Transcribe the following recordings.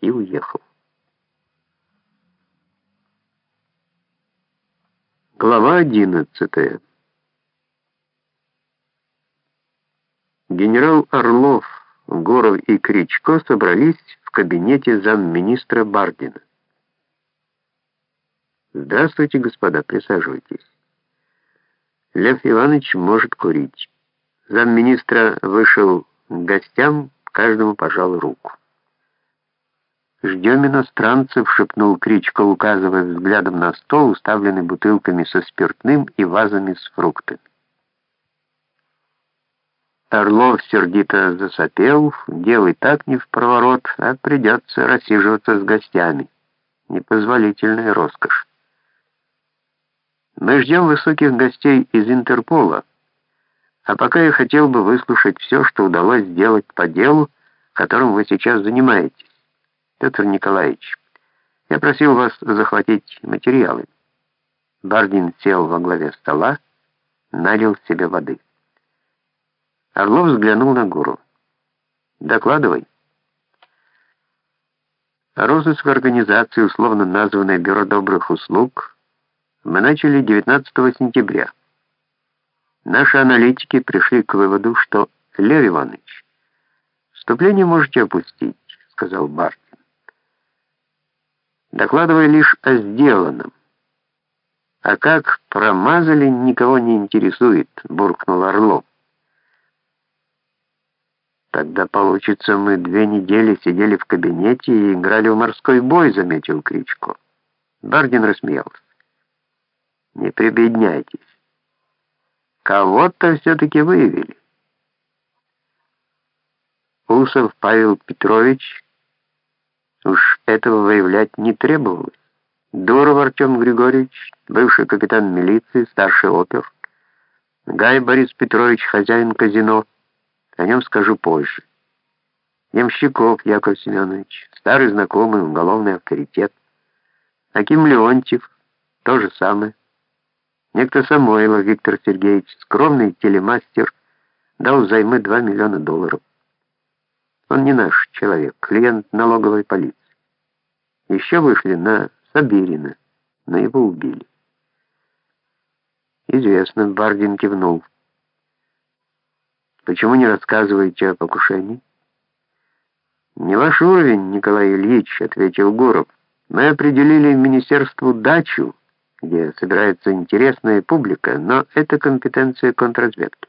и уехал. Глава одиннадцатая. Генерал Орлов, Горов и Кричко собрались в кабинете замминистра Бардина. «Здравствуйте, господа, присаживайтесь. Лев Иванович может курить». Замминистра вышел к гостям, каждому пожал руку. «Ждем иностранцев», — шепнул Кричко, указывая взглядом на стол, уставленный бутылками со спиртным и вазами с фруктами. Орлов сердито засопел, делай так не в проворот, а придется рассиживаться с гостями. Непозволительная роскошь. Мы ждем высоких гостей из Интерпола, а пока я хотел бы выслушать все, что удалось сделать по делу, которым вы сейчас занимаетесь. Петр Николаевич, я просил вас захватить материалы. Бардин сел во главе стола, налил себе воды. Орлов взглянул на гуру. «Докладывай». Розыск организации, условно названной «Бюро добрых услуг», мы начали 19 сентября. Наши аналитики пришли к выводу, что Лев Иванович, вступление можете опустить, сказал Бартин. Докладывая лишь о сделанном. А как промазали, никого не интересует, буркнул Орлов. Тогда, получится, мы две недели сидели в кабинете и играли в морской бой, заметил Кричко. Бардин рассмеялся. Не прибедняйтесь. Кого-то все-таки выявили. Усов Павел Петрович уж этого выявлять не требовалось. Дуров Артем Григорьевич, бывший капитан милиции, старший опер. Гай Борис Петрович, хозяин казино. О нем скажу позже. Ямщиков Яков Семенович, старый знакомый, уголовный авторитет. Аким Леонтьев, то же самое. Некто Самойлов Виктор Сергеевич, скромный телемастер, дал взаймы 2 миллиона долларов. Он не наш человек, клиент налоговой полиции. Еще вышли на Сабирина, но его убили. Известно, Бардин кивнул. Почему не рассказываете о покушении? Не ваш уровень, Николай Ильич, ответил Гуров. Мы определили министерству дачу, где собирается интересная публика, но это компетенция контрразведки,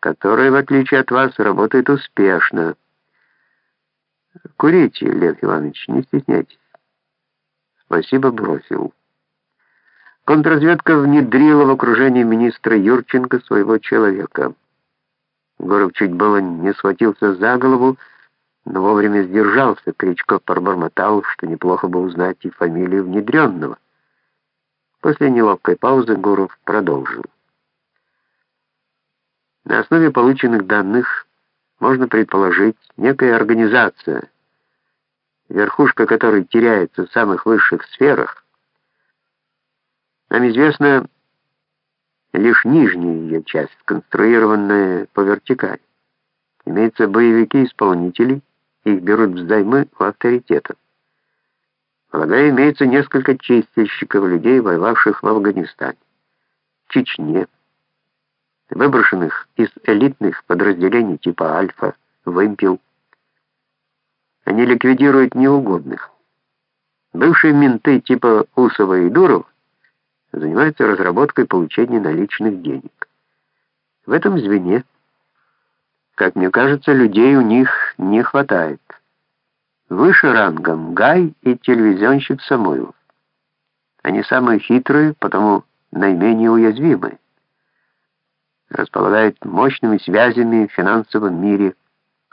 которая, в отличие от вас, работает успешно. Курите, Лев Иванович, не стесняйтесь. Спасибо, бросил. Контрразведка внедрила в окружение министра Юрченко своего человека. Горов чуть было не схватился за голову, но вовремя сдержался. Кричко пробормотал, что неплохо бы узнать и фамилию внедренного. После неловкой паузы Гуров продолжил. На основе полученных данных можно предположить некая организация, верхушка которой теряется в самых высших сферах. Нам известна лишь нижняя ее часть, сконструированная по вертикали. Имеются боевики-исполнители, их берут взаймы у авторитетов. Полагаю, имеется несколько чистильщиков людей, воевавших в Афганистане, Чечне, выброшенных из элитных подразделений типа «Альфа», «Вымпел». Они ликвидируют неугодных. Бывшие менты типа Усова и Дуров занимаются разработкой получения наличных денег. В этом звене как мне кажется, людей у них не хватает. Выше рангом Гай и телевизионщик Самойлов. Они самые хитрые, потому наименее уязвимые. Располагают мощными связями в финансовом мире,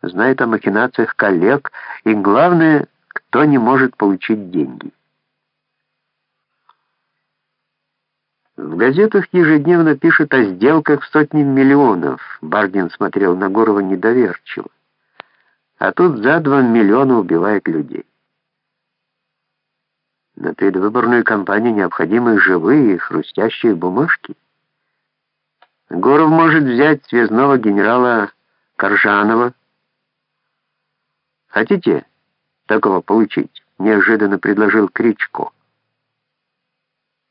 знают о махинациях коллег и, главное, кто не может получить деньги. В газетах ежедневно пишут о сделках в сотни миллионов. Бардин смотрел на Гурова недоверчиво. А тут за два миллиона убивают людей. На предвыборную кампанию необходимы живые хрустящие бумажки. Горов может взять связного генерала Коржанова, Хотите такого получить?» — неожиданно предложил Кричко.